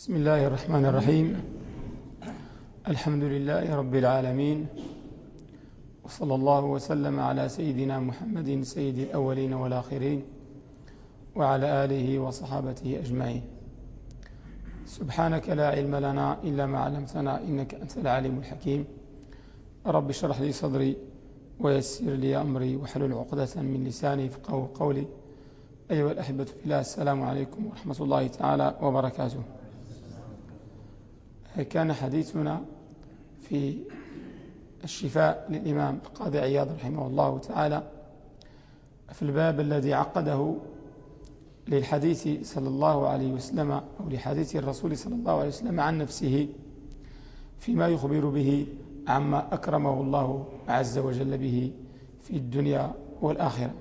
بسم الله الرحمن الرحيم. الحمد لله رب العالمين. وصلى الله وسلم على سيدنا محمد سيد الأولين والآخرين وعلى آله وصحابته أجمعين. سبحانك لا علم لنا إلا ما علمتنا إنك أنت العليم الحكيم. رب اشرح لي صدري ويسر لي أمري وحلل عقدة من لساني فقه قولي. أيها الأحبة في الله السلام عليكم ورحمة الله تعالى وبركاته. كان حديثنا في الشفاء للإمام القاضي عياض رحمه الله تعالى في الباب الذي عقده للحديث صلى الله عليه وسلم أو لحديث الرسول صلى الله عليه وسلم عن نفسه فيما يخبر به عما أكرمه الله عز وجل به في الدنيا والآخرة.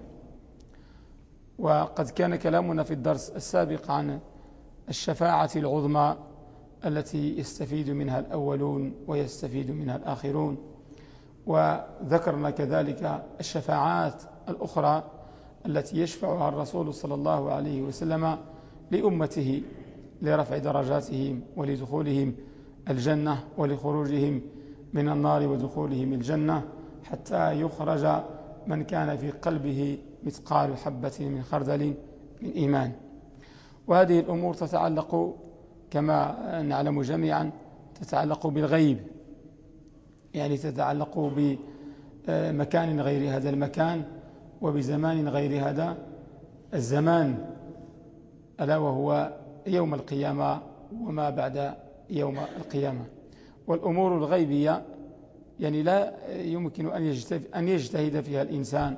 وقد كان كلامنا في الدرس السابق عن الشفاعة العظمى التي يستفيد منها الأولون ويستفيد منها الآخرون. وذكرنا كذلك الشفاعات الأخرى التي يشفعها الرسول صلى الله عليه وسلم لأمته لرفع درجاتهم ولدخولهم الجنة ولخروجهم من النار ودخولهم الجنة حتى يخرج من كان في قلبه مثقال حبة من خردل من إيمان. وهذه الأمور تتعلق كما نعلم جميعا تتعلق بالغيب. يعني تتعلق بمكان غير هذا المكان وبزمان غير هذا الزمان. ألا وهو يوم القيامة وما بعد يوم القيامة. والأمور الغيبية يعني لا يمكن أن يجتهد فيها الإنسان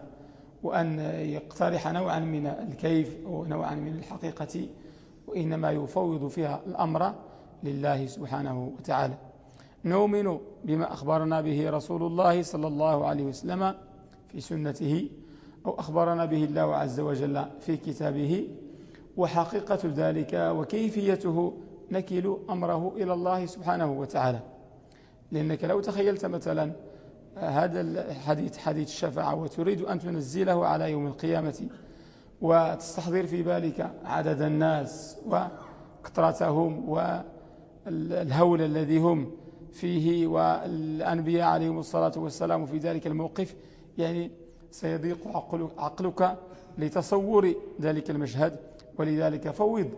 وأن يقترح نوعا من الكيف ونوعا من الحقيقة وإنما يفوض فيها الأمر لله سبحانه وتعالى. نؤمن بما أخبرنا به رسول الله صلى الله عليه وسلم في سنته أو أخبرنا به الله عز وجل في كتابه وحقيقة ذلك وكيفيته نكل أمره إلى الله سبحانه وتعالى. لأنك لو تخيلت مثلا هذا الحديث حديث الشفاعة وتريد أن تنزله على يوم القيامة وتستحضر في بالك عدد الناس وكثرتهم والهول الذي هم فيه والأنبياء عليهم الصلاة والسلام في ذلك الموقف يعني سيضيق عقلك لتصور ذلك المشهد ولذلك فوض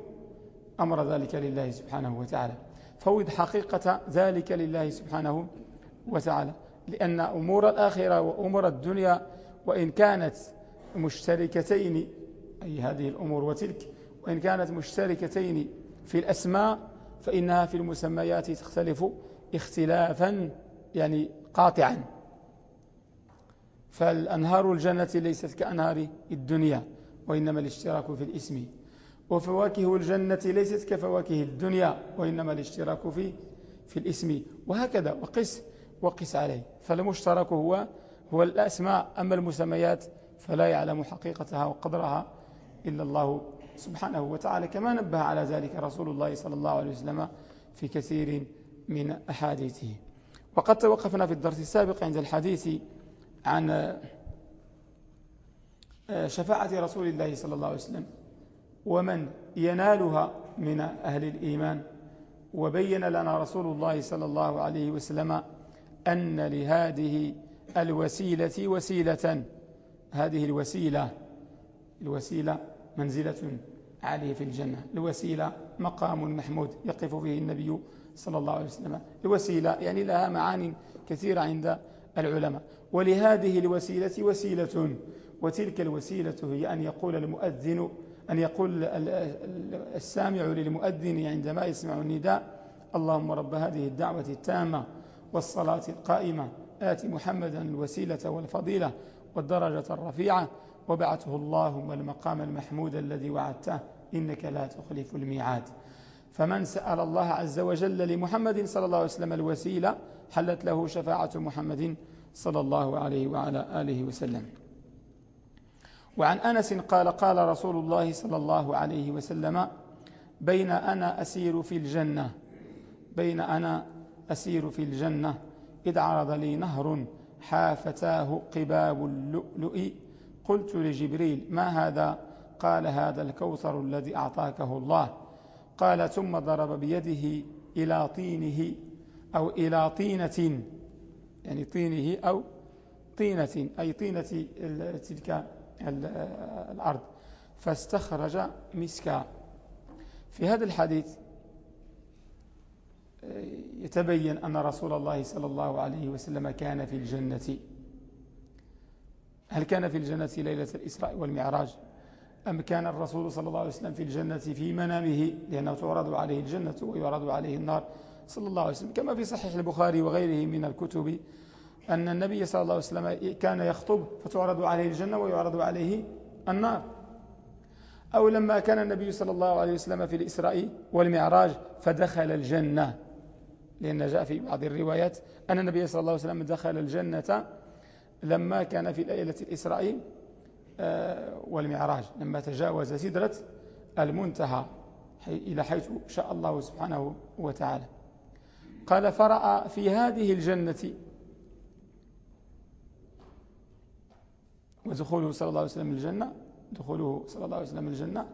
أمر ذلك لله سبحانه وتعالى. فوض حقيقة ذلك لله سبحانه وتعالى لأن أمور الآخرة وأمور الدنيا وإن كانت مشتركتين أي هذه الأمور وتلك وإن كانت مشتركتين في الأسماء فإنها في المسميات تختلف اختلافا يعني قاطعا. فالأنهار الجنة ليست كأنهار الدنيا وإنما الاشتراك في الإسم. وفواكه الجنة ليست كفواكه الدنيا وإنما الاشتراك في في الإسم. وهكذا وقس وقس عليه. فالمشترك هو هو الأسماء. أما المسميات فلا يعلم حقيقتها وقدرها. إلا الله سبحانه وتعالى. كما نبه على ذلك رسول الله صلى الله عليه وسلم في كثير من أحاديثه. وقد توقفنا في الدرس السابق عند الحديث عن آه، شفاعة رسول الله صلى الله عليه وسلم ومن ينالها من أهل الإيمان. وبين لنا رسول الله صلى الله عليه وسلم أن لهذه الوسيلة وسيلة. هذه الوسيلة الوسيلة منزلة عالية في الجنة. الوسيلة مقام محمود يقف فيه النبي صلى الله عليه وسلم. الوسيلة يعني لها معاني كثيرة عند العلماء. ولهذه الوسيلة وسيلة وتلك الوسيلة هي أن يقول المؤذن أن يقول السامع للمؤذن عندما يسمع النداء اللهم رب هذه الدعوة التامة والصلاة القائمة. آت محمدا الوسيلة والفضيلة والدرجة الرفيعة. وبعثه اللهم المقام المحمود الذي وعدته إنك لا تخلف الميعاد. فمن سأل الله عز وجل لمحمد صلى الله عليه وسلم الوسيلة حلت له شفاعة محمد صلى الله عليه وعلى آله وسلم. وعن أنس قال قال رسول الله صلى الله عليه وسلم بين أنا أسير في الجنة بين أنا أسير في الجنة إذ عرض لي نهر حافتاه قباب اللؤلؤ قلت لجبريل ما هذا؟ قال هذا الكوثر الذي أعطاكه الله. قال ثم ضرب بيده إلى طينه أو إلى طينة. يعني طينه أو طينة أي طينة تلك الأرض. فاستخرج مسكا. في هذا الحديث يتبين أن رسول الله صلى الله عليه وسلم كان في الجنة. هل كان في الجنة ليلة الإسراء والمعراج؟ أم كان الرسول صلى الله عليه وسلم في الجنة في منامه لأنه تعرض عليه الجنة ويعرض عليه النار صلى الله عليه وسلم كما في صحيح البخاري وغيره من الكتب أن النبي صلى الله عليه وسلم كان يخطب فتعرض عليه الجنة ويعرض عليه النار. أو لما كان النبي صلى الله عليه وسلم في الإسراء والمعراج فدخل الجنة لأن جاء في بعض الروايات أن النبي صلى الله عليه وسلم دخل الجنة لما كان في ليلة الإسراء آه، والمعراج لما تجاوز سدرة المنتهى إلى حيث شاء الله سبحانه وتعالى قال فرأى في هذه الجنة ودخوله صلى الله عليه وسلم الجنة دخوله صلى الله عليه وسلم الجنة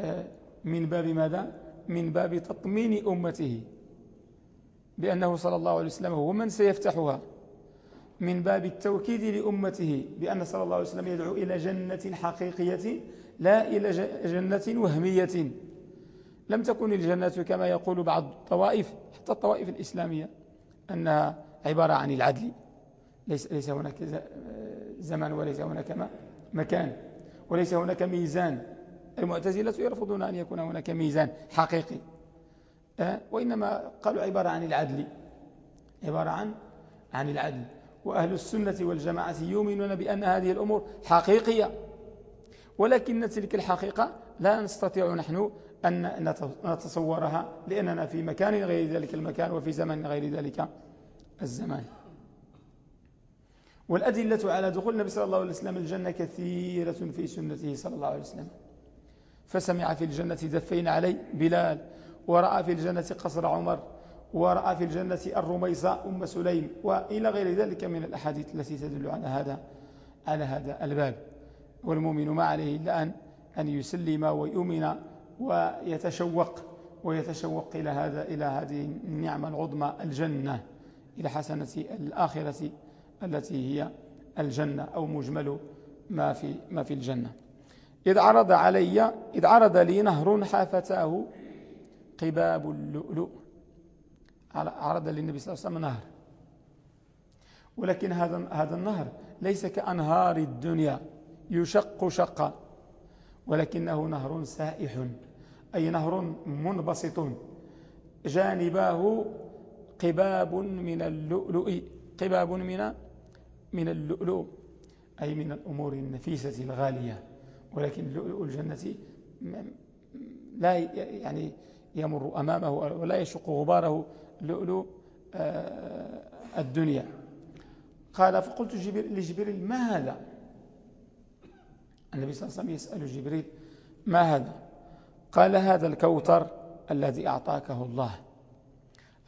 آه، من باب ماذا؟ من باب تطمين أمته بأنه صلى الله عليه وسلم هو من سيفتحها من باب التوكيد لأمته بأن صلى الله عليه وسلم يدعو إلى جنة حقيقية لا إلى جنة وهمية. لم تكن الجنة كما يقول بعض الطوائف حتى الطوائف الإسلامية أنها عبارة عن العدل. ليس, ليس هناك زمان وليس هناك مكان وليس هناك ميزان. المعتزلة يرفضون أن يكون هناك ميزان حقيقي. أه؟ وإنما قالوا عبارة عن العدل عبارة عن عن العدل. وأهل السنة والجماعة يؤمنون بأن هذه الأمور حقيقية. ولكن تلك الحقيقة لا نستطيع نحن أن نتصورها لأننا في مكان غير ذلك المكان وفي زمن غير ذلك الزمان. والأدلة على دخول النبي صلى الله عليه وسلم الجنة كثيرة في سنته صلى الله عليه وسلم. فسمع في الجنة دفين علي بلال ورأى في الجنة قصر عمر ورأى في الجنة الرميصاء أم سليم وإلى غير ذلك من الأحاديث التي تدل على هذا على هذا الباب. والمؤمن ما عليه إلا أن أن يسلم ويؤمن ويتشوق ويتشوق إلى هذا إلى هذه النعمة العظمى الجنة إلى حسنة الآخرة التي هي الجنة أو مجمل ما في ما في الجنة. إذ عرض علي إذ عرض لي نهر حافتاه قباب اللؤلؤ. عرض للنبي صلى الله عليه وسلم نهر. ولكن هذا هذا النهر ليس كأنهار الدنيا يشق شقا ولكنه نهر سائح أي نهر منبسط. جانباه قباب من اللؤلؤ قباب من من اللؤلؤ أي من الأمور النفيسة الغالية. ولكن لؤلؤ الجنة لا يعني يمر أمامه ولا يشق غباره لؤلؤ آه، الدنيا. قال فقلت لجبريل ما هذا؟ النبي صلى الله عليه وسلم يسأل جبريل ما هذا؟ قال هذا الكوثر الذي أعطاكه الله.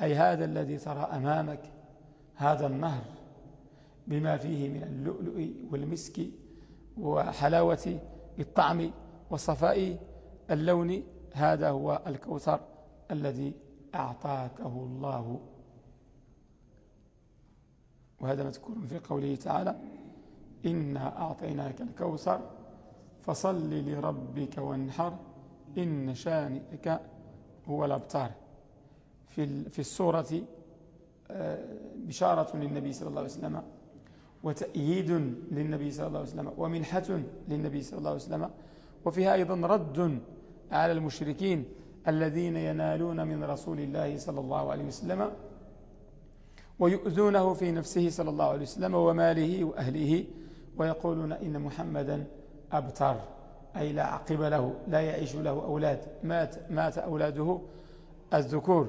أي هذا الذي ترى أمامك هذا النهر بما فيه من اللؤلؤ والمسك وحلاوة الطعم وصفاء اللون. هذا هو الكوثر الذي أعطاكه الله. وهذا مذكور في قوله تعالى إنا أعطيناك الكوثر فصل لربك وانحر إن شانئك هو الأبتار. في في السورة آه، بشارة للنبي صلى الله عليه وسلم وتأييد للنبي صلى الله عليه وسلم ومنحة للنبي صلى الله عليه وسلم وفيها أيضا رد على المشركين الذين ينالون من رسول الله صلى الله عليه وسلم ويؤذونه في نفسه صلى الله عليه وسلم وماله وأهله ويقولون إن محمدا أبتر أي لا عقب له لا يعيش له أولاد مات, مات أولاده الذكور.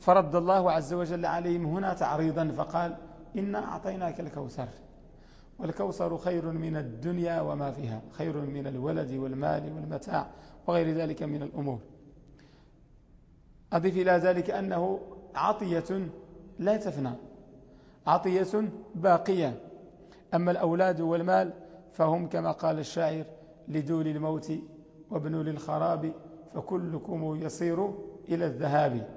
فرد الله عز وجل عليهم هنا تعريضا فقال إنا أعطيناك الكوثر والكوثر خير من الدنيا وما فيها خير من الولد والمال والمتاع وغير ذلك من الأمور. أضيف إلى ذلك أنه عطية لا تفنى عطية باقية. أما الأولاد والمال فهم كما قال الشاعر لدول الموت وابنوا للخراب فكلكم يصير إلى الذهاب.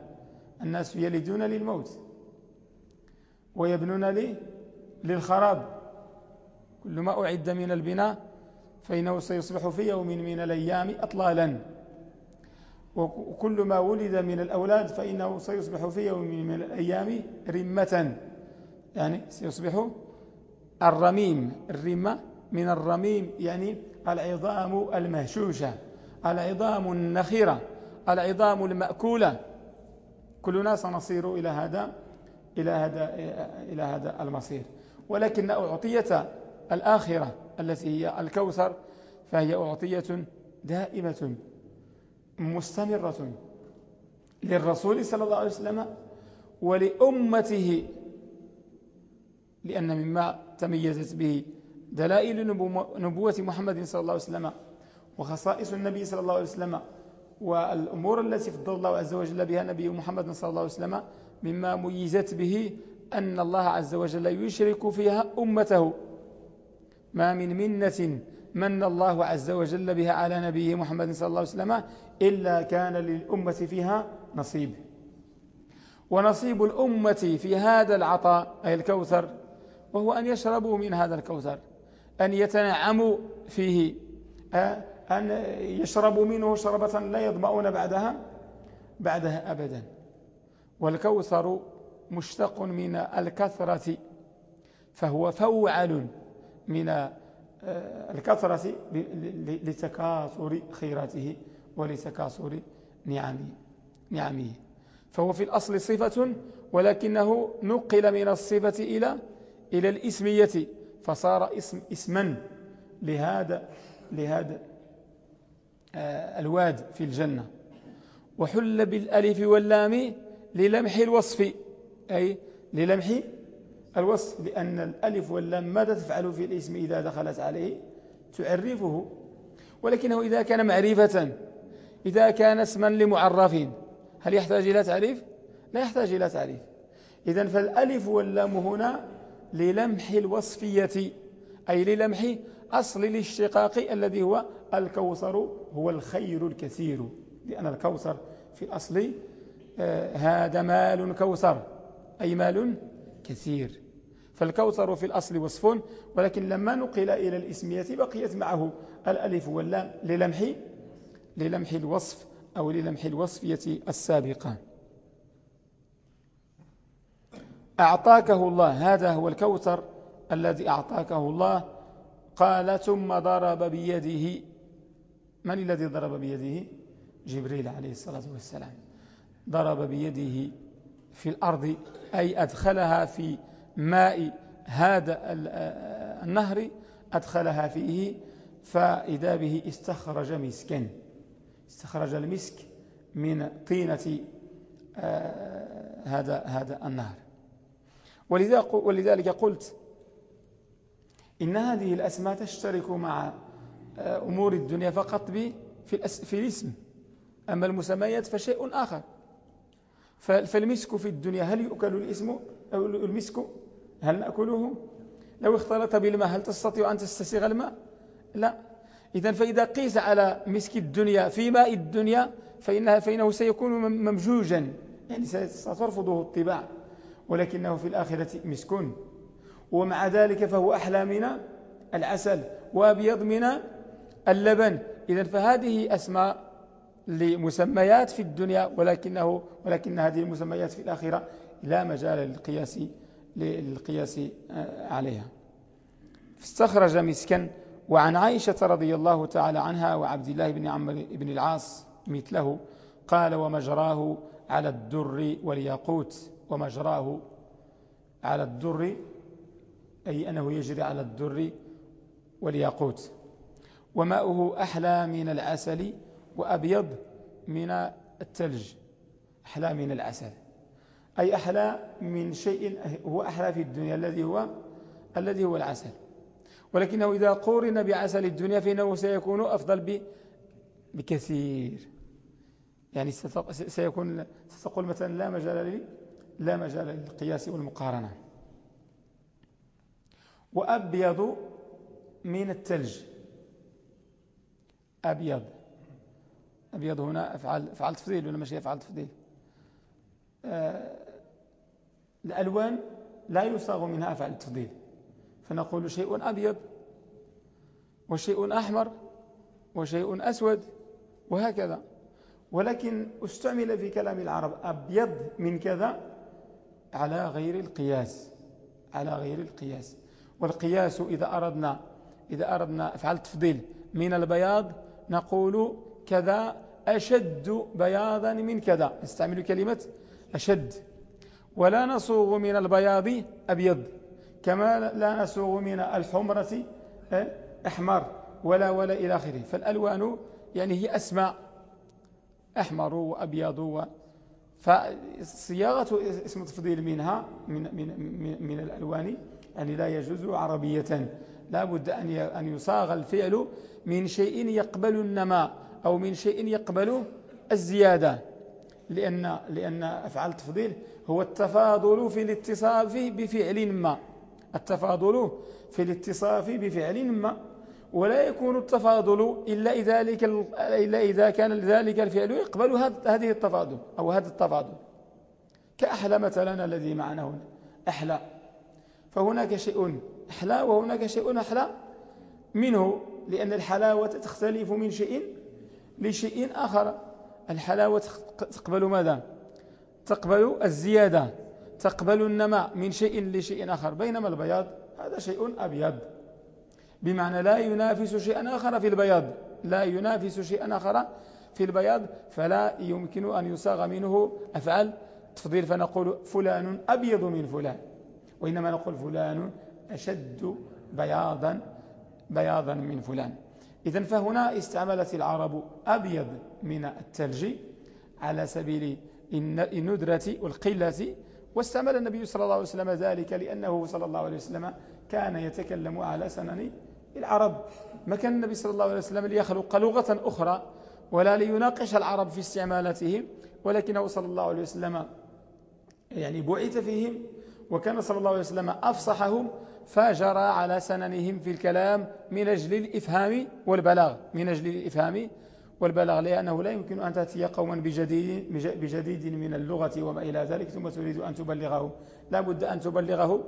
الناس يلدون للموت ويبنون لي للخراب. كل ما أعد من البناء فإنه سيصبح في يوم من الأيام أطلالا. وكل ما ولد من الأولاد فإنه سيصبح في يوم من الأيام رمة. يعني سيصبح الرميم الرمة من الرميم يعني العظام المهشوشة العظام النخرة العظام المأكولة. كلنا سنصير إلى هذا إلى هذا إلى هذا المصير. ولكن أعطية الآخرة التي هي الكوثر فهي أعطية دائمة مستمرة للرسول صلى الله عليه وسلم ولأمته لأن مما تميزت به دلائل نبوة محمد صلى الله عليه وسلم وخصائص النبي صلى الله عليه وسلم والأمور التي فضل الله عز وجل بها نبي محمد صلى الله عليه وسلم مما ميزت به أن الله عز وجل يشرك فيها أمته. ما من منة من الله عز وجل بها على نبيه محمد صلى الله عليه وسلم إلا كان للأمة فيها نصيب. ونصيب الأمة في هذا العطاء أي الكوثر وهو أن يشربوا من هذا الكوثر أن يتنعموا فيه أن يشربوا منه شربة لا يضمؤون بعدها بعدها أبدا. والكوثر مشتق من الكثرة فهو فوعل من الكثرة لتكاثر خيراته. ولتكاثر نعمه نعمه فهو في الأصل صفة ولكنه نقل من الصفة إلى إلى الإسمية فصار اسم اسما لهذا لهذا آه، الواد في الجنة. وحل بالألف واللام للمح الوصف أي للمح الوصف لأن الألف واللام ماذا تفعل في الاسم إذا دخلت عليه؟ تعرفه. ولكنه إذا كان معرفة إذا كان اسما لمعرف هل يحتاج إلى تعريف؟ لا يحتاج إلى تعريف. إذا فالألف واللام هنا للمح الوصفية أي للمح أصل الاشتقاق الذي هو الكوثر هو الخير الكثير. لأن الكوثر في الأصل آه، هذا مال كوثر أي مال كثير. فالكوثر في الأصل وصف ولكن لما نقل إلى الإسمية بقيت معه الألف واللام للمح للمح الوصف أو للمح الوصفية السابقة. أعطاكه الله هذا هو الكوثر الذي أعطاكه الله. قال ثم ضرب بيده. من الذي ضرب بيده؟ جبريل عليه الصلاة والسلام. ضرب بيده في الأرض أي أدخلها في ماء هذا النهر أدخلها فيه فإذا به استخرج مسكا استخرج المسك من طينة آه، هذا هذا النهر. ولذلك قلت إن هذه الأسماء تشترك مع آه، أمور الدنيا فقط في, في الاسم. أما المسميات فشيء آخر. فالمسك في الدنيا هل يؤكل الاسم؟ أو المسك هل نأكله؟ لو اختلط بالماء هل تستطيع أن تستسيغ الماء؟ لا. إذا فإذا قيس على مسك الدنيا في ماء الدنيا فإنها فإنه سيكون ممجوجا. يعني سترفضه الطباع. ولكنه في الآخرة مسكون. ومع ذلك فهو أحلى من العسل وأبيض من اللبن. إذا فهذه أسماء لمسميات في الدنيا ولكنه ولكن هذه المسميات في الآخرة لا مجال للقياس للقياس آه، عليها. فاستخرج مسكا وعن عائشة رضي الله تعالى عنها وعبد الله بن عمرو بن العاص مثله قال ومجراه على الدر والياقوت ومجراه على الدر أي أنه يجري على الدر والياقوت. وماؤه أحلى من العسل وأبيض من الثلج أحلى من العسل. أي أحلى من شيء هو أحلى في الدنيا الذي هو الذي هو العسل. ولكنه إذا قورن بعسل الدنيا فإنه سيكون أفضل بكثير. يعني سيكون ستقول مثلا لا مجال لي لا مجال للقياس والمقارنة. وأبيض من الثلج. أبيض. أبيض هنا أفعال, أفعال تفضيل ولا ماشي أفعال تفضيل؟ آه الألوان لا يصاغ منها أفعال التفضيل فنقول شيء أبيض وشيء أحمر وشيء أسود وهكذا. ولكن استعمل في كلام العرب أبيض من كذا على غير القياس على غير القياس. والقياس إذا أردنا إذا أردنا أفعال تفضيل من البياض نقول كذا أشد بياضا من كذا. نستعمل كلمة أشد. ولا نصوغ من البياض أبيض. كما لا نصوغ من الحمرة آه، أحمر ولا ولا إلى آخره. فالألوان يعني هي أسماء أحمر وأبيض و فصياغة اسم التفضيل منها من, من, من, من الألوان يعني لا يجوز عربية. لا بد أن يصاغ الفعل من شيء يقبل النماء أو من شيء يقبل الزيادة. لأن, لأن أفعال التفضيل هو التفاضل في الاتصاف بفعل ما. التفاضل في الاتصاف بفعل ما ولا يكون التفاضل إلا إذا, إلا إذا كان ذلك الفعل يقبل هذه التفاضل أو هذا التفاضل. كأحلى مثلا الذي معنا هنا أحلى. فهناك شيء أحلى وهناك شيء أحلى. منه لأن الحلاوة تختلف من شيء لشيء آخر. الحلاوة تقبل ماذا؟ تقبل الزيادة. تقبل النماء من شيء لشيء آخر. بينما البياض هذا شيء أبيض. بمعنى لا ينافس شيئا آخر في البياض. لا ينافس شيئا آخر في البياض فلا يمكن أن يصاغ منه أفعال تفضيل فنقول فلان أبيض من فلان. وإنما نقول فلان أشد بياضا بياضا من فلان. إذن فهنا استعملت العرب أبيض من الثلج على سبيل الندرة والقلة واستعمل النبي صلى الله عليه وسلم ذلك لأنه صلى الله عليه وسلم كان يتكلم على سنن العرب. ما كان النبي صلى الله عليه وسلم ليخلق لغة أخرى ولا ليناقش العرب في استعمالاتهم ولكنه صلى الله عليه وسلم يعني بعث فيهم وكان صلى الله عليه وسلم أفصحهم فجرى على سننهم في الكلام من أجل الإفهام والبلاغ من أجل الإفهام والبلاغ لأنه لا يمكن أن تأتي قوما بجديد, بجديد من اللغة وما إلى ذلك ثم تريد أن تبلغه. لا بد أن تبلغه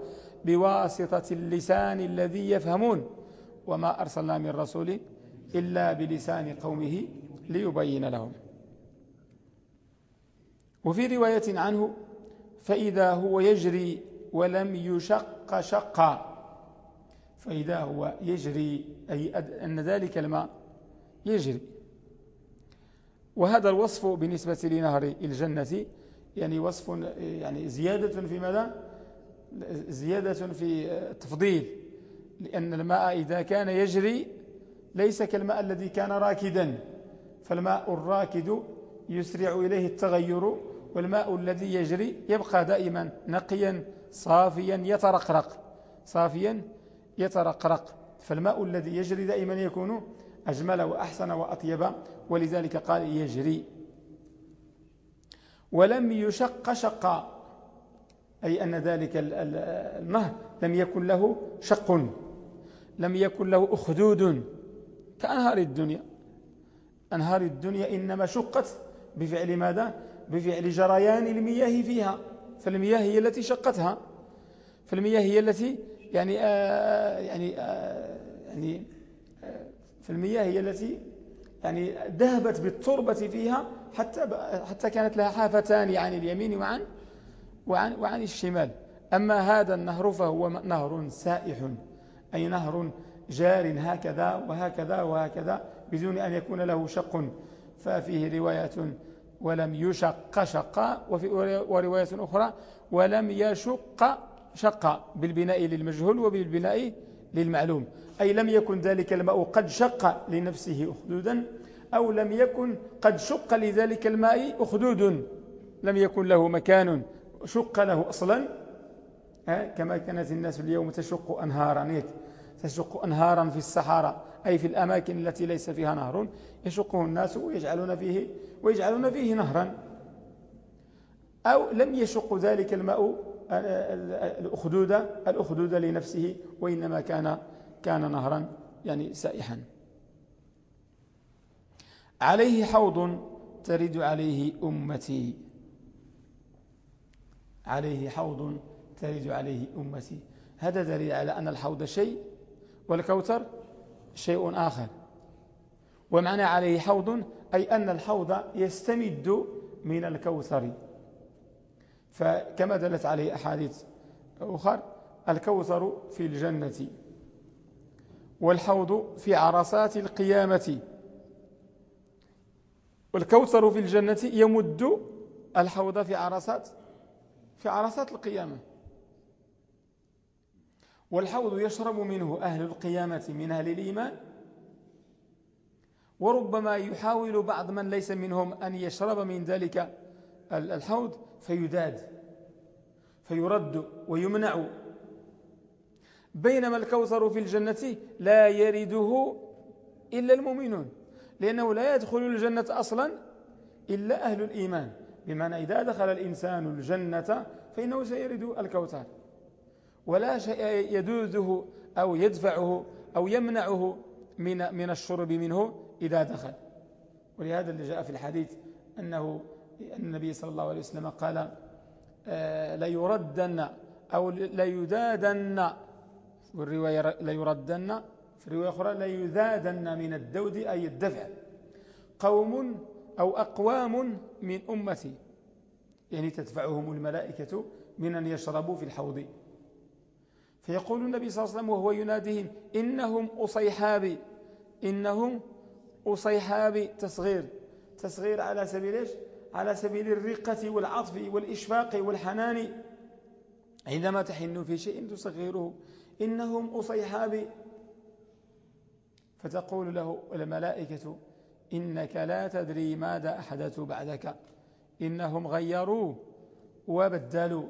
بواسطة اللسان الذي يفهمون. وما أرسلنا من رسول إلا بلسان قومه ليبين لهم. وفي رواية عنه فإذا هو يجري ولم يشق شقا. فإذا هو يجري أي أن ذلك الماء يجري. وهذا الوصف بالنسبة لنهر الجنة يعني وصف يعني زيادة في ماذا؟ زيادة في التفضيل لأن الماء إذا كان يجري ليس كالماء الذي كان راكدا فالماء الراكد يسرع إليه التغير والماء الذي يجري يبقى دائما نقيا صافيا يترقرق صافيا يترقرق فالماء الذي يجري دائما يكون أجمل وأحسن وأطيب ولذلك قال يجري. ولم يشق شقا أي أن ذلك النهر لم يكن له شق لم يكن له أخدود. كأنهار الدنيا. أنهار الدنيا إنما شقت بفعل ماذا؟ بفعل جريان المياه فيها. فالمياه هي التي شقتها. فالمياه هي التي يعني آه يعني آه يعني فالمياه هي التي يعني ذهبت بالتربة فيها حتى حتى كانت لها حافتان عن اليمين وعن وعن, وعن الشمال. أما هذا النهر فهو نهر سائح أي نهر جار هكذا وهكذا وهكذا بدون أن يكون له شق. ففيه رواية ولم يشق شقا وفي ورواية أخرى ولم يشق شقا بالبناء للمجهول وبالبناء للمعلوم. أي لم يكن ذلك الماء قد شق لنفسه أخدودا أو لم يكن قد شق لذلك الماء أخدود. لم يكن له مكان شق له أصلا. كما كانت الناس اليوم تشق أنهارا. تشق أنهارا في الصحراء أي في الأماكن التي ليس فيها نهر. يشقه الناس ويجعلون فيه, ويجعلون فيه نهرا. أو لم يشق ذلك الماء الأخدود الأخدود لنفسه وإنما كان كان نهرا يعني سائحا. عليه حوض ترد عليه أمتي. عليه حوض ترد عليه أمتي. هذا دليل على أن الحوض شيء والكوثر شيء آخر. ومعنى عليه حوض أي أن الحوض يستمد من الكوثر. فكما دلت عليه أحاديث أخر الكوثر في الجنة. والحوض في عرصات القيامة. والكوثر في الجنة يمد الحوض في عرصات في عرصات القيامة. والحوض يشرب منه أهل القيامة من أهل الإيمان. وربما يحاول بعض من ليس منهم أن يشرب من ذلك الحوض فيداد فيرد ويمنع بينما الكوثر في الجنة لا يرده إلا المؤمنون لأنه لا يدخل الجنة أصلا إلا أهل الإيمان. بمعنى إذا دخل الإنسان الجنة فإنه سيرد الكوثر ولا شيء يدوزه أو يدفعه أو يمنعه من من الشرب منه إذا دخل. ولهذا اللي جاء في الحديث أنه النبي صلى الله عليه وسلم قال آه، ليردن أو ليدادن والرواية ليردن في الرواية الأخرى ليذادن من الدود أي الدفع. قوم أو أقوام من أمتي. يعني تدفعهم الملائكة من أن يشربوا في الحوض. فيقول النبي صلى الله عليه وسلم وهو يناديهم إنهم أصيحابي إنهم أصيحابي تصغير تصغير على سبيل إيش؟ على سبيل الرقة والعطف والإشفاق والحنان. عندما تحن في شيء تصغيره إنهم أصيحابي فتقول له الملائكة إنك لا تدري ماذا أحدثوا بعدك. إنهم غيروا وبدلوا.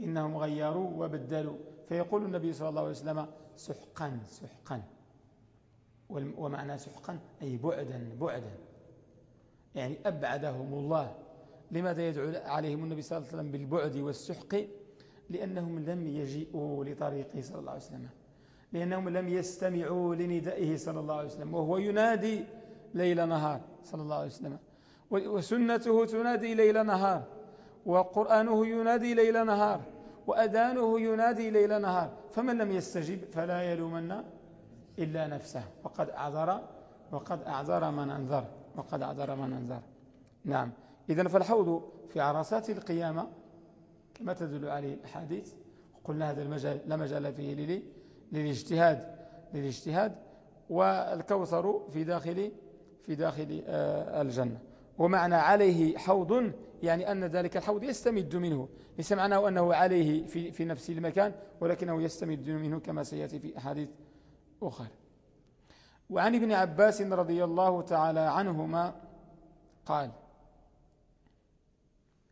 إنهم غيروا وبدلوا. فيقول النبي صلى الله عليه وسلم سحقا سحقا. ومعنى سحقا أي بعدا بعدا. يعني أبعدهم الله. لماذا يدعو عليهم النبي صلى الله عليه وسلم بالبعد والسحق؟ لأنهم لم يجيئوا لطريقه صلى الله عليه وسلم. لأنهم لم يستمعوا لندائه صلى الله عليه وسلم. وهو ينادي ليل نهار صلى الله عليه وسلم. وسنته تنادي ليل نهار. وقرآنه ينادي ليل نهار. وأذانه ينادي ليل نهار. فمن لم يستجب فلا يلومن إلا نفسه. وقد أعذر وقد أعذر من أنذر. وقد أعذر من أنذر. نعم. إذا فالحوض في عرصات القيامة كما تدل عليه الأحاديث. قلنا هذا المجال لا مجال فيه للي للاجتهاد للاجتهاد والكوثر في داخل في داخل آه، الجنة. ومعنى عليه حوض يعني أن ذلك الحوض يستمد منه. ليس معناه أنه عليه في, في نفس المكان ولكنه يستمد منه كما سيأتي في أحاديث أخرى. وعن ابن عباس رضي الله تعالى عنهما قال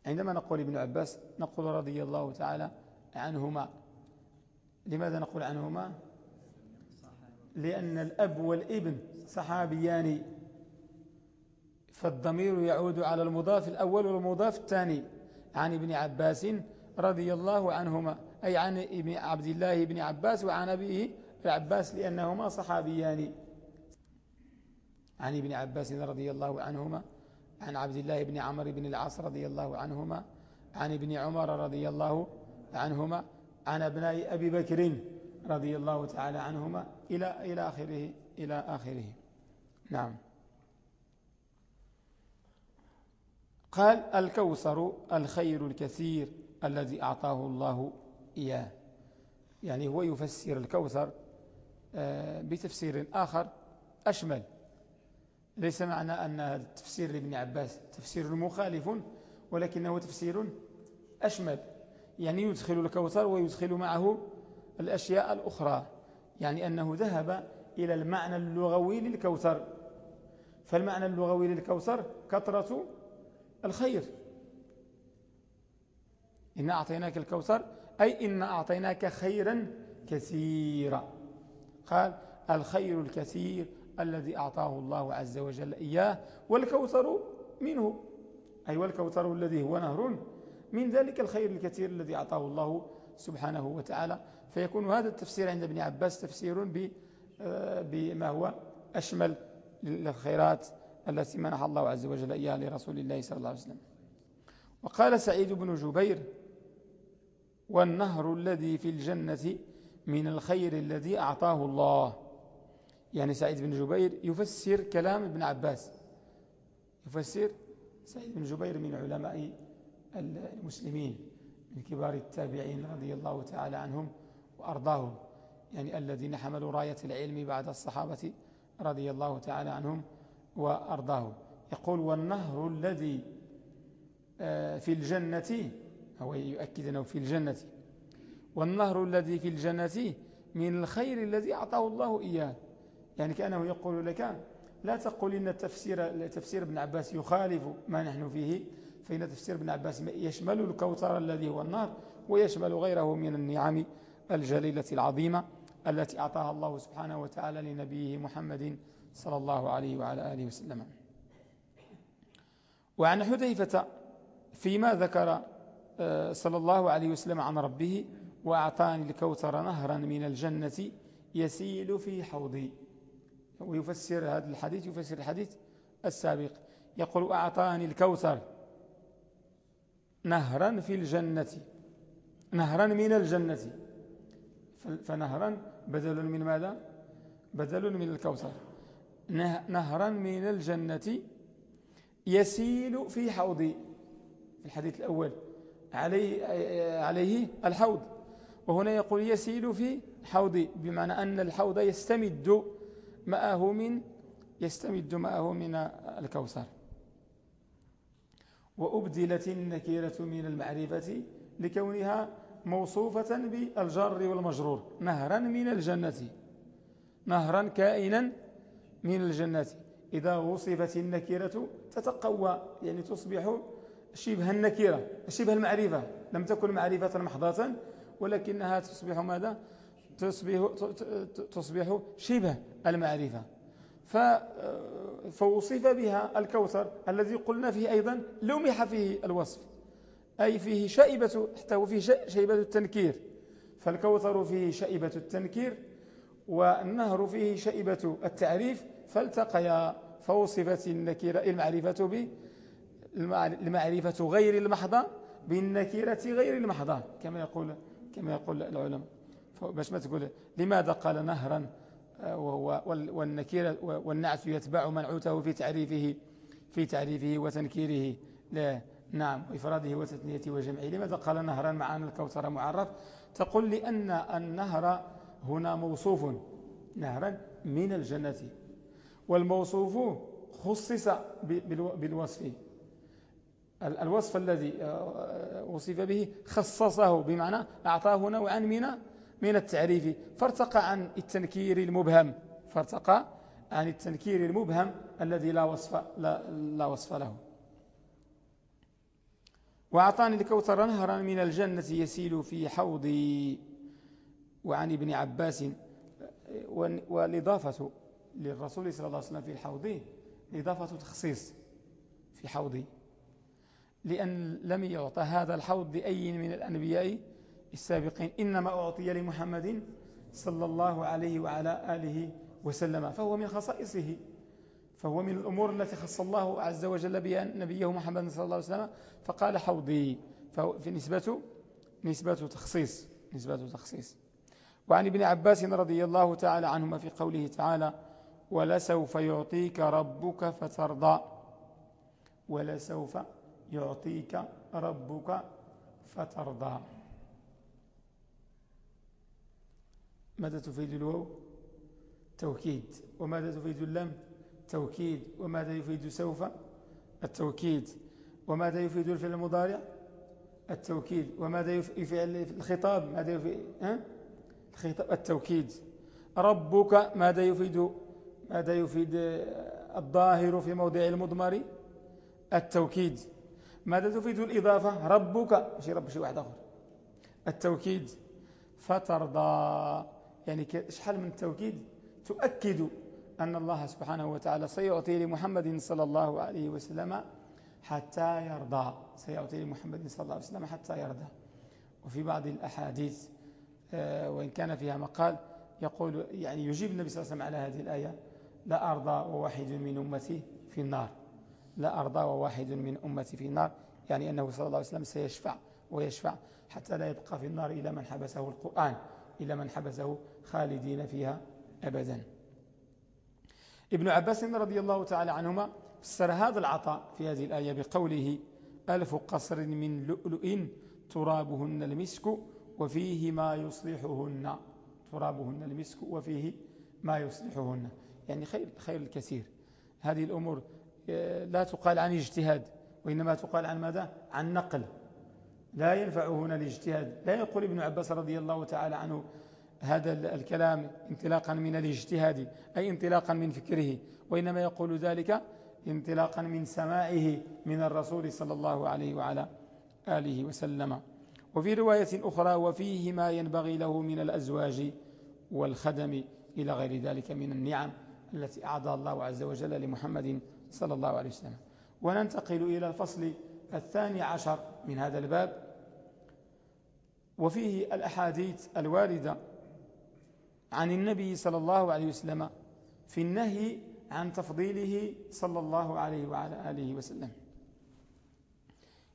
عندما نقول ابن عباس نقول رضي الله تعالى عنهما. لماذا نقول عنهما؟ لأن الأب والابن صحابيان فالضمير يعود على المضاف الأول والمضاف الثاني. عن ابن عباس رضي الله عنهما أي عن ابن عبد الله بن عباس وعن أبيه العباس لأنهما صحابيان. عن ابن عباس رضي الله عنهما عن عبد الله بن عمر بن العاص رضي الله عنهما عن ابن عمر رضي الله عنهما عن أبناء أبي بكر رضي الله تعالى عنهما إلى إلى آخره إلى آخره. نعم. قال الكوثر الخير الكثير الذي أعطاه الله إياه. يعني هو يفسر الكوثر آه، بتفسير آخر أشمل. ليس معنى أن هذا التفسير لابن عباس تفسير مخالف ولكنه تفسير أشمل. يعني يدخل الكوثر ويدخل معه الأشياء الأخرى. يعني أنه ذهب إلى المعنى اللغوي للكوثر. فالمعنى اللغوي للكوثر كثرة الخير. إن أعطيناك الكوثر أي إن أعطيناك خيرا كثيرا. قال الخير الكثير الذي أعطاه الله عز وجل إياه والكوثر منه. أي والكوثر الذي هو نهر. من ذلك الخير الكثير الذي أعطاه الله سبحانه وتعالى. فيكون هذا التفسير عند ابن عباس تفسير آه، بما هو أشمل للخيرات التي منح الله عز وجل إياها لرسول الله صلى الله عليه وسلم. وقال سعيد بن جبير والنهر الذي في الجنة من الخير الذي أعطاه الله. يعني سعيد بن جبير يفسر كلام ابن عباس. يفسر سعيد بن جبير من علماء المسلمين من كبار التابعين رضي الله تعالى عنهم وأرضاهم يعني الذين حملوا راية العلم بعد الصحابة رضي الله تعالى عنهم وأرضاهم. يقول والنهر الذي آه، في الجنة هو يؤكد أنه في الجنة. والنهر الذي في الجنة من الخير الذي أعطاه الله إياه. يعني كأنه يقول لك لا تقول إن التفسير تفسير ابن عباس يخالف ما نحن فيه فإن تفسير ابن عباس يشمل الكوثر الذي هو النار ويشمل غيره من النعم الجليلة العظيمة التي أعطاها الله سبحانه وتعالى لنبيه محمد صلى الله عليه وعلى آله وسلم. وعن حذيفة فيما ذكر آه، صلى الله عليه وسلم عن ربه وأعطاني الكوثر نهرا من الجنة يسيل في حوضي. ويفسر هذا الحديث يفسر الحديث السابق. يقول أعطاني الكوثر نهرا في الجنة نهرا من الجنة. فنهرا بدل من ماذا؟ بدل من الكوثر. نهرا من الجنة يسيل في حوضي في الحديث الأول عليه, عليه الحوض. وهنا يقول يسيل في حوضي بمعنى أن الحوض يستمد. ماءه من يستمد ماءه من الكوثر. وأبدلت النكيرة من المعرفة لكونها موصوفة بالجر والمجرور نهرا من الجنة. نهرا كائنا من الجنة. إذا وصفت النكيرة تتقوى يعني تصبح شبه النكيرة شبه المعرفة. لم تكن معرفة محضة ولكنها تصبح ماذا؟ تصبح, تصبح شبه. المعرفة. فوصف بها الكوثر الذي قلنا فيه أيضا لمح فيه الوصف. أي فيه شائبة حتى فيه شائبة التنكير. فالكوثر فيه شائبة التنكير والنهر فيه شائبة التعريف. فالتقيا فوصفت النكيرة المعرفة المعرفة غير المحضة بالنكيرة غير المحضة كما يقول كما يقول العلماء. باش ما تقول لماذا قال نهرا آه، وهو والنكير والنعت يتبع منعوته في تعريفه في تعريفه وتنكيره. لا نعم وإفراده وتثنيته وجمعه. لماذا قال نهرا مع أن الكوثر معرف؟ تقول لأن النهر هنا موصوف نهرا من الجنة والموصوف خصص بالوصف. الوصف الذي آه، وصف به خصصه بمعنى أعطاه نوعا من من التعريف فارتقى عن التنكير المبهم فارتقى عن التنكير المبهم الذي لا وصف, لا, لا وصف له. وأعطاني الكوثر نهرا من الجنة يسيل في حوضي. وعن ابن عباس والإضافة للرسول صلى الله عليه وسلم في الحوض إضافة تخصيص في حوضي. لأن لم يعطى هذا الحوض لأي من الأنبياء السابقين. إنما أعطي لمحمد صلى الله عليه وعلى آله وسلم فهو من خصائصه فهو من الأمور التي خص الله عز وجل بها نبيه محمد صلى الله عليه وسلم. فقال حوضي في نسبة نسبة تخصيص نسبة تخصيص. وعن ابن عباس رضي الله تعالى عنهما في قوله تعالى ولسوف يعطيك ربك فترضى ولسوف يعطيك ربك فترضى. ماذا تفيد الواو؟ توكيد. وماذا تفيد اللام؟ توكيد. وماذا يفيد سوف؟ التوكيد. وماذا يفيد الفعل المضارع؟ التوكيد. وماذا يفعل الخطاب؟ ماذا يفيد الخطاب التوكيد. ربك ماذا يفيد؟ ماذا يفيد الظاهر في موضع المضمر؟ التوكيد. ماذا تفيد الإضافة؟ ربك. مش رب شيء واحد آخر. التوكيد. فترضى. يعني شحال من التوكيد تؤكد أن الله سبحانه وتعالى سيعطي لمحمد صلى الله عليه وسلم حتى يرضى. سيعطي لمحمد صلى الله عليه وسلم حتى يرضى. وفي بعض الأحاديث آه، وإن كان فيها مقال يقول يعني يجيب النبي صلى الله عليه وسلم على هذه الآية لا أرضى وواحد من أمتي في النار. لا أرضى وواحد من أمتي في النار يعني أنه صلى الله عليه وسلم سيشفع ويشفع حتى لا يبقى في النار إلى من حبسه القرآن. إلى من حبسه خالدين فيها أبدا. ابن عباس رضي الله تعالى عنهما فسر هذا العطاء في هذه الآية بقوله ألف قصر من لؤلؤ ترابهن المسك وفيه ما يصلحهن. ترابهن المسك وفيه ما يصلحهن. يعني خير, خير الكثير. هذه الأمور آه، لا تقال عن اجتهاد وإنما تقال عن ماذا؟ عن نقل. لا ينفع هنا الاجتهاد. لا يقول ابن عباس رضي الله تعالى عنه هذا الكلام انطلاقا من الاجتهاد أي انطلاقا من فكره وإنما يقول ذلك انطلاقا من سماعه من الرسول صلى الله عليه وعلى آله وسلم. وفي رواية أخرى وفيه ما ينبغي له من الأزواج والخدم إلى غير ذلك من النعم التي أعطى الله عز وجل لمحمد صلى الله عليه وسلم. وننتقل إلى الفصل الثاني عشر من هذا الباب. وفيه الأحاديث الواردة عن النبي صلى الله عليه وسلم في النهي عن تفضيله صلى الله عليه وعلى آله وسلم.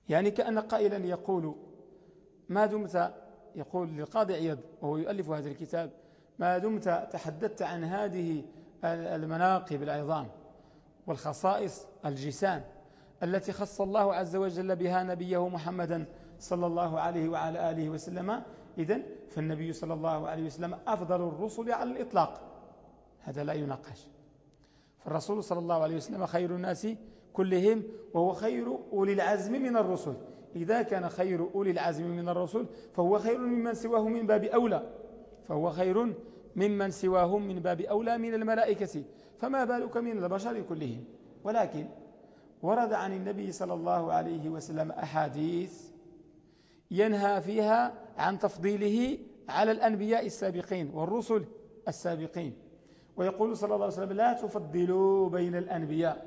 يعني كأن قائلا يقول ما دمت يقول للقاضي عيض وهو يؤلف هذا الكتاب ما دمت تحدثت عن هذه المناقب العظام والخصائص الجسام التي خص الله عز وجل بها نبيه محمدا صلى الله عليه وعلى آله وسلم. إذن فالنبي صلى الله عليه وسلم أفضل الرسل على الإطلاق. هذا لا يناقش. فالرسول صلى الله عليه وسلم خير الناس كلهم وهو خير أولي العزم من الرسل. إذا كان خير أولي العزم من الرسل فهو خير ممن سواه من باب أولى. فهو خير ممن سواهم من باب أولى من الملائكة. فما بالك من البشر كلهم؟ ولكن ورد عن النبي صلى الله عليه وسلم أحاديث ينهى فيها عن تفضيله على الأنبياء السابقين والرسل السابقين. ويقول صلى الله عليه وسلم لا تفضلوا بين الأنبياء.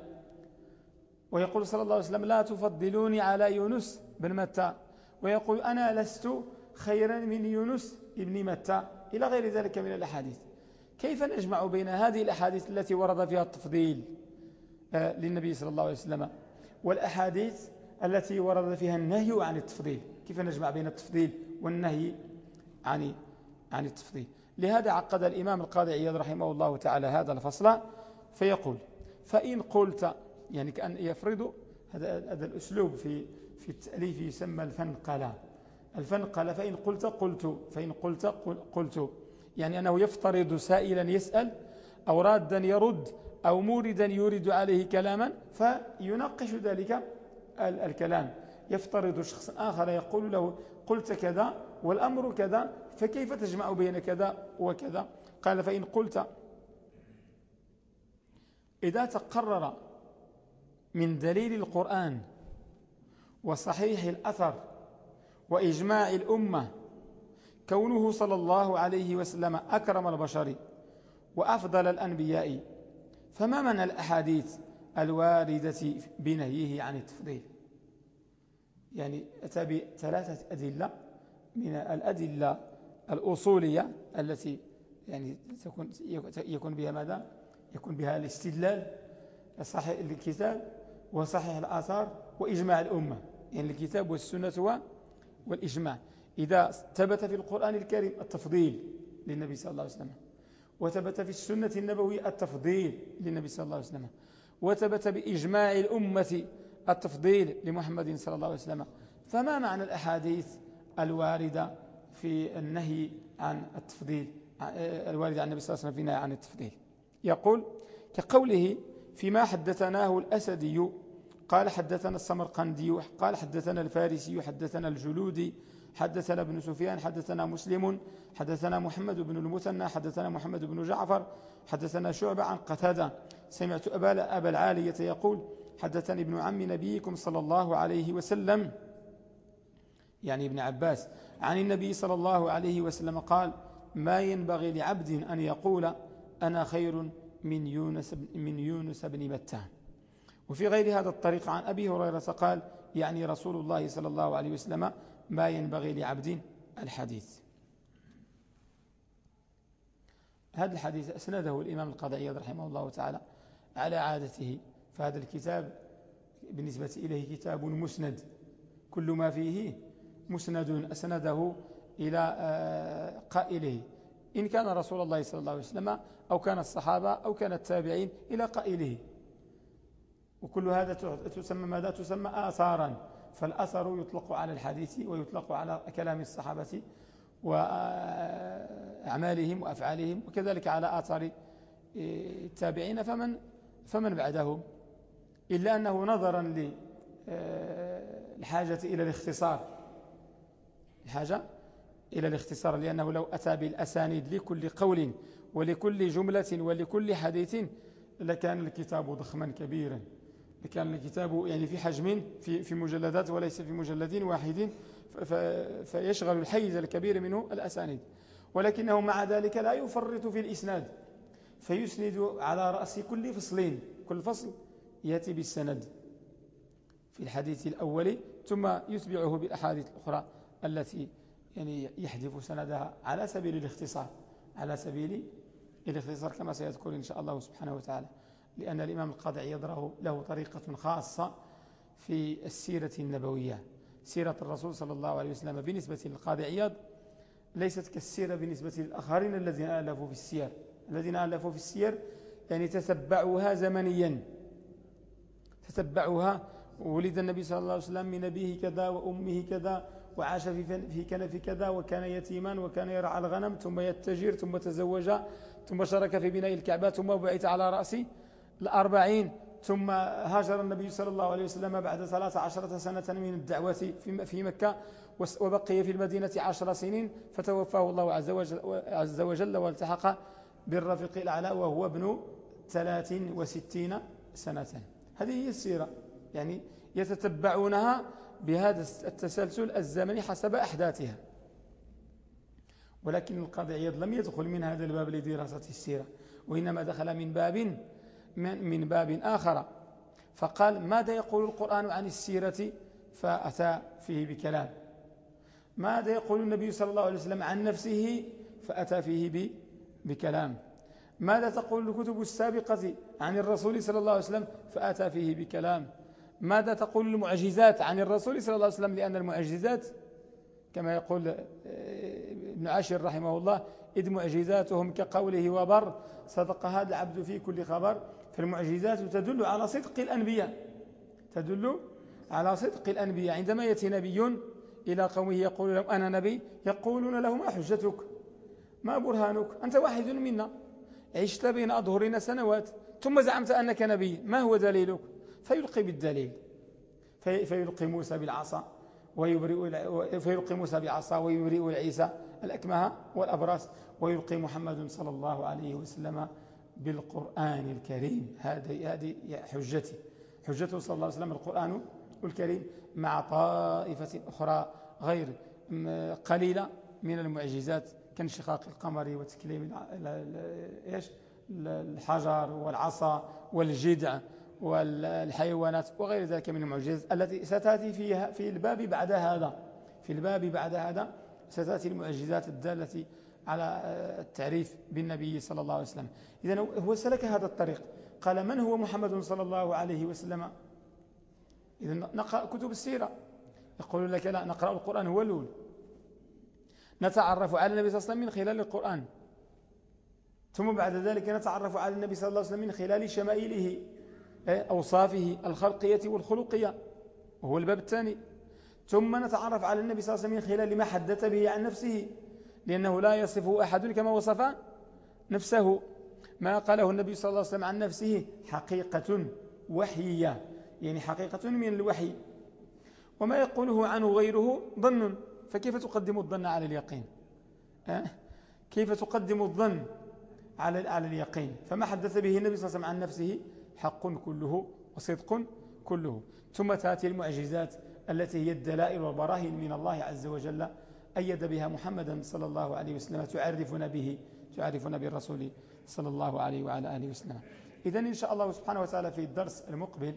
ويقول صلى الله عليه وسلم لا تفضلوني على يونس بن متى. ويقول أنا لست خيرا من يونس ابن متى إلى غير ذلك من الأحاديث. كيف نجمع بين هذه الأحاديث التي ورد فيها التفضيل آه، للنبي صلى الله عليه وسلم والأحاديث التي ورد فيها النهي عن التفضيل؟ كيف نجمع بين التفضيل والنهي عن عن التفضيل. لهذا عقد الإمام القاضي عياض رحمه الله تعالى هذا الفصل فيقول فإن قلت يعني كأن يفرض هذا هذا الأسلوب في في التأليف يسمى الفنقلة. الفنقلة فإن قلت قلت فإن قلت قلت. يعني أنه يفترض سائلا يسأل أو رادا يرد أو موردا يورد عليه كلاما فيناقش ذلك الكلام. يفترض شخص آخر يقول له قلت كذا والأمر كذا فكيف تجمع بين كذا وكذا؟ قال فإن قلت. إذا تقرر من دليل القرآن وصحيح الأثر وإجماع الأمة كونه صلى الله عليه وسلم أكرم البشر وأفضل الأنبياء فما من الأحاديث الواردة بنهيه عن التفضيل؟ يعني أتى بثلاثة أدلة من الأدلة الأصولية التي يعني تكون يكون بها ماذا؟ يكون بها الاستدلال صحيح الكتاب وصحيح الآثار وإجماع الأمة. يعني الكتاب والسنة والإجماع. إذا ثبت في القرآن الكريم التفضيل للنبي صلى الله عليه وسلم. وثبت في السنة النبوية التفضيل للنبي صلى الله عليه وسلم. وثبت بإجماع الأمة التفضيل لمحمد صلى الله عليه وسلم. فما معنى الأحاديث الواردة في النهي عن التفضيل؟ الواردة عن النبي صلى الله عليه وسلم في النهي عن التفضيل. يقول كقوله فيما حدثناه الأسدي قال حدثنا السمرقندي قال حدثنا الفارسي حدثنا الجلودي حدثنا ابن سفيان حدثنا مسلم حدثنا محمد بن المثنى حدثنا محمد بن جعفر حدثنا شعبة عن قتادة. سمعت أبا, أبا العالية يقول حدثني ابن عم نبيكم صلى الله عليه وسلم يعني ابن عباس عن النبي صلى الله عليه وسلم قال ما ينبغي لعبد أن يقول أنا خير من يونس, من يونس بن متان وفي غير هذا الطريق عن أبي هريرة قال يعني رسول الله صلى الله عليه وسلم ما ينبغي لعبد الحديث. هذا الحديث أسنده الإمام القضائي رحمه الله تعالى على عادته. فهذا الكتاب بالنسبة إليه كتاب مسند. كل ما فيه مسند أسنده إلى آه، قائله. إن كان رسول الله صلى الله عليه وسلم أو كان الصحابة أو كان التابعين إلى قائله. وكل هذا تسمى ماذا؟ تسمى آثارا. فالأثر يطلق على الحديث ويطلق على كلام الصحابة وأعمالهم وأفعالهم وكذلك على آثار التابعين فمن, فمن بعدهم. إلا أنه نظرا للحاجة إلى الاختصار. الحاجة إلى الاختصار لأنه لو أتى بالأسانيد لكل قول ولكل جملة ولكل حديث لكان الكتاب ضخما كبيرا. كان الكتاب يعني في حجم في في مجلدات وليس في مجلد واحد فيشغل الحيز الكبير منه الأسانيد. ولكنه مع ذلك لا يفرط في الإسناد فيسند على رأس كل فصلين. كل فصل يأتي بالسند في الحديث الأول ثم يتبعه بالأحاديث الأخرى التي يعني يحذف سندها على سبيل الاختصار على سبيل الاختصار كما سيذكر إن شاء الله سبحانه وتعالى لأن الإمام القاضي يضره له طريقة خاصة في السيرة النبوية. سيرة الرسول صلى الله عليه وسلم بالنسبة للقاضي عياض ليست كالسيرة بالنسبة للآخرين الذين ألفوا في السير. الذين ألفوا في السير يعني تتبعوها زمنيا. تتبعوها ولد النبي صلى الله عليه وسلم من أبيه كذا وأمه كذا وعاش في في كنف كذا وكان يتيما وكان يرعى الغنم ثم يتجر ثم تزوج ثم شارك في بناء الكعبة ثم بعث على رأسه الأربعين ثم هاجر النبي صلى الله عليه وسلم بعد ثلاث عشرة سنة من الدعوة في مكة وبقي في المدينة عشر سنين فتوفاه الله عز وجل, عز وجل والتحق بالرفيق الأعلى وهو ابن ثلاث وستين سنة. هذه هي السيرة. يعني يتتبعونها بهذا التسلسل الزمني حسب أحداثها. ولكن القاضي عياض لم يدخل من هذا الباب لدراسة السيرة وإنما دخل من باب من, من باب آخر. فقال ماذا يقول القرآن عن السيرة؟ فأتى فيه بكلام. ماذا يقول النبي صلى الله عليه وسلم عن نفسه؟ فأتى فيه بكلام. ماذا تقول الكتب السابقة عن الرسول صلى الله عليه وسلم فأتى فيه بكلام؟ ماذا تقول المعجزات عن الرسول صلى الله عليه وسلم؟ لأن المعجزات كما يقول آه، ابن عاشر رحمه الله إذ معجزاتهم كقوله وبر صدق هذا العبد في كل خبر. فالمعجزات تدل على صدق الأنبياء. تدل على صدق الأنبياء. عندما يأتي نبي إلى قومه يقول لهم أنا نبي يقولون له ما حجتك ما برهانك؟ أنت واحد منا. عشت بين أظهرنا سنوات ثم زعمت أنك نبي ما هو دليلك؟ فيلقي بالدليل. فيلقي موسى بالعصا ويبرئ فيلقي موسى بعصا ويبرئ العيسى الأكمه والأبراس ويلقي محمد صلى الله عليه وسلم بالقرآن الكريم. هذه هذه حجتي. حجته صلى الله عليه وسلم القرآن الكريم مع طائفة أخرى غير قليلة من المعجزات. كانشقاق القمر وتكليم إيش؟ الحجر والعصا والجدع والحيوانات وغير ذلك من المعجزات التي ستأتي فيها في الباب بعد هذا. في الباب بعد هذا ستأتي المعجزات الدالة على التعريف بالنبي صلى الله عليه وسلم. إذن هو سلك هذا الطريق. قال من هو محمد صلى الله عليه وسلم؟ إذن نقرأ كتب السيرة. يقول لك لا نقرأ القرآن هو الأول. نتعرف على النبي صلى الله عليه وسلم من خلال القرآن. ثم بعد ذلك نتعرف على النبي صلى الله عليه وسلم من خلال شمائله أوصافه الخلقية والخلقية وهو الباب الثاني. ثم نتعرف على النبي صلى الله عليه وسلم من خلال ما حدث به عن نفسه لأنه لا يصفه أحد كما وصف نفسه. ما قاله النبي صلى الله عليه وسلم عن نفسه حقيقة وحية يعني حقيقة من الوحي. وما يقوله عنه غيره ظن. فكيف تقدم الظن على اليقين؟ أه؟ كيف تقدم الظن على على اليقين؟ فما حدث به النبي صلى الله عليه وسلم عن نفسه؟ حق كله وصدق كله. ثم تأتي المعجزات التي هي الدلائل والبراهين من الله عز وجل أيد بها محمدا صلى الله عليه وسلم تعرفنا به تعرفنا بالرسول صلى الله عليه وعلى آله وسلم. إذا إن شاء الله سبحانه وتعالى في الدرس المقبل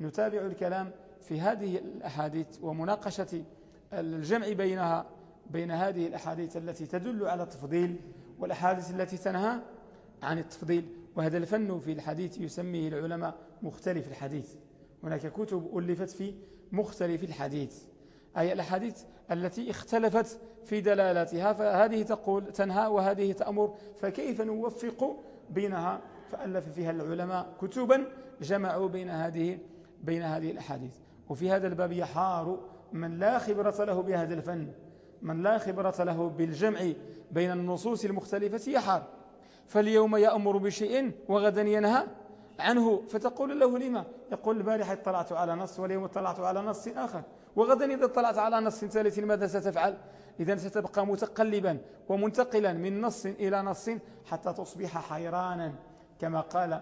نتابع الكلام في هذه الأحاديث ومناقشة الجمع بينها بين هذه الأحاديث التي تدل على التفضيل والأحاديث التي تنهى عن التفضيل. وهذا الفن في الحديث يسميه العلماء مختلف الحديث. هناك كتب ألفت في مختلف الحديث. أي الأحاديث التي اختلفت في دلالتها فهذه تقول تنهى وهذه تأمر فكيف نوفق بينها؟ فألف فيها العلماء كتبا جمعوا بين هذه بين هذه الأحاديث. وفي هذا الباب يحار من لا خبرة له بهذا الفن من لا خبرة له بالجمع بين النصوص المختلفة يحار فاليوم يأمر بشيء وغدا ينهى عنه فتقول له لما؟ يقول البارحة اطلعت على نص واليوم اطلعت على نص آخر. وغدا إذا اطلعت على نص ثالث ماذا ستفعل؟ إذا ستبقى متقلبا ومنتقلا من نص إلى نص حتى تصبح حيرانا. كما قال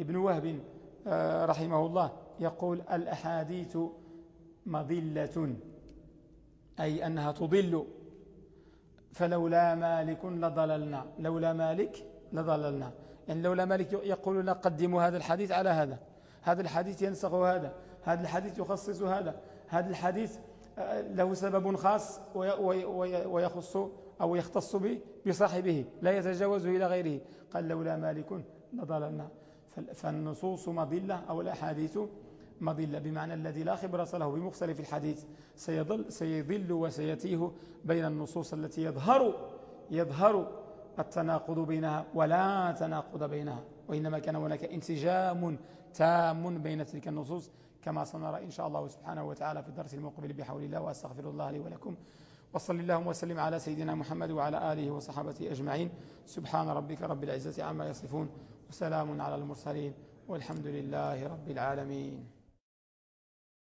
ابن وهب آه، رحمه الله يقول الأحاديث مضلة أي أنها تضل. فلولا مالك لضللنا لولا مالك لضللنا. يعني لولا مالك يقول لنا قدموا هذا الحديث على هذا. هذا الحديث ينسخ هذا. هذا الحديث يخصص هذا. هذا الحديث آه، له سبب خاص ويخص أو يختص به بصاحبه لا يتجاوزه إلى غيره. قال لولا مالك لضللنا. فالنصوص مضلة أو الأحاديث مضلة بمعنى الذي لا خبرة له بمختلف الحديث سيضل, سيضل وسيتيه بين النصوص التي يظهر يظهر التناقض بينها ولا تناقض بينها. وإنما كان هناك انسجام تام بين تلك النصوص كما سنرى إن شاء الله سبحانه وتعالى في الدرس المقبل بحول الله وأستغفر الله لي ولكم. وصل اللهم وسلم على سيدنا محمد وعلى آله وصحبه أجمعين. سبحان ربك رب العزة عما يصفون وسلام على المرسلين والحمد لله رب العالمين.